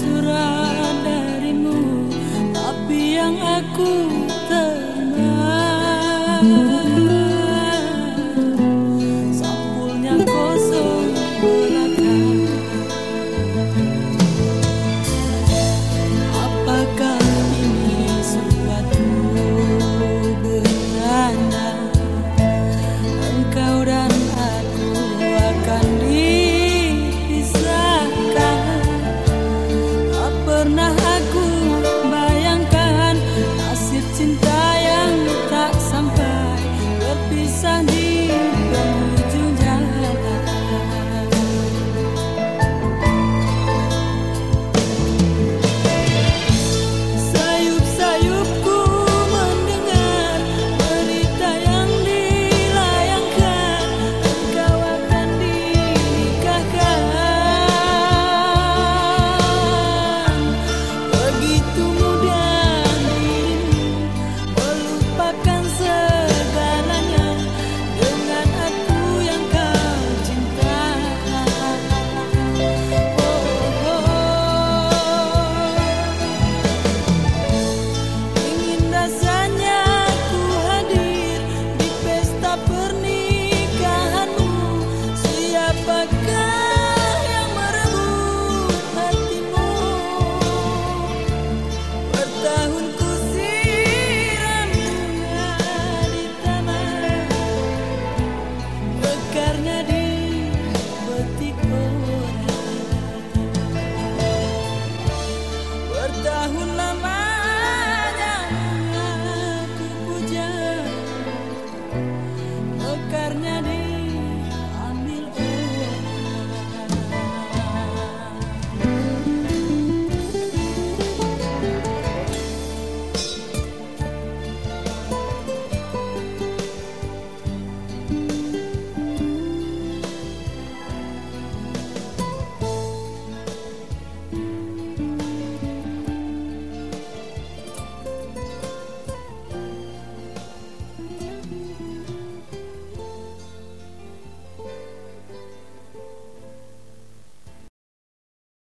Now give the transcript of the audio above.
surat darimu. Tapi yang aku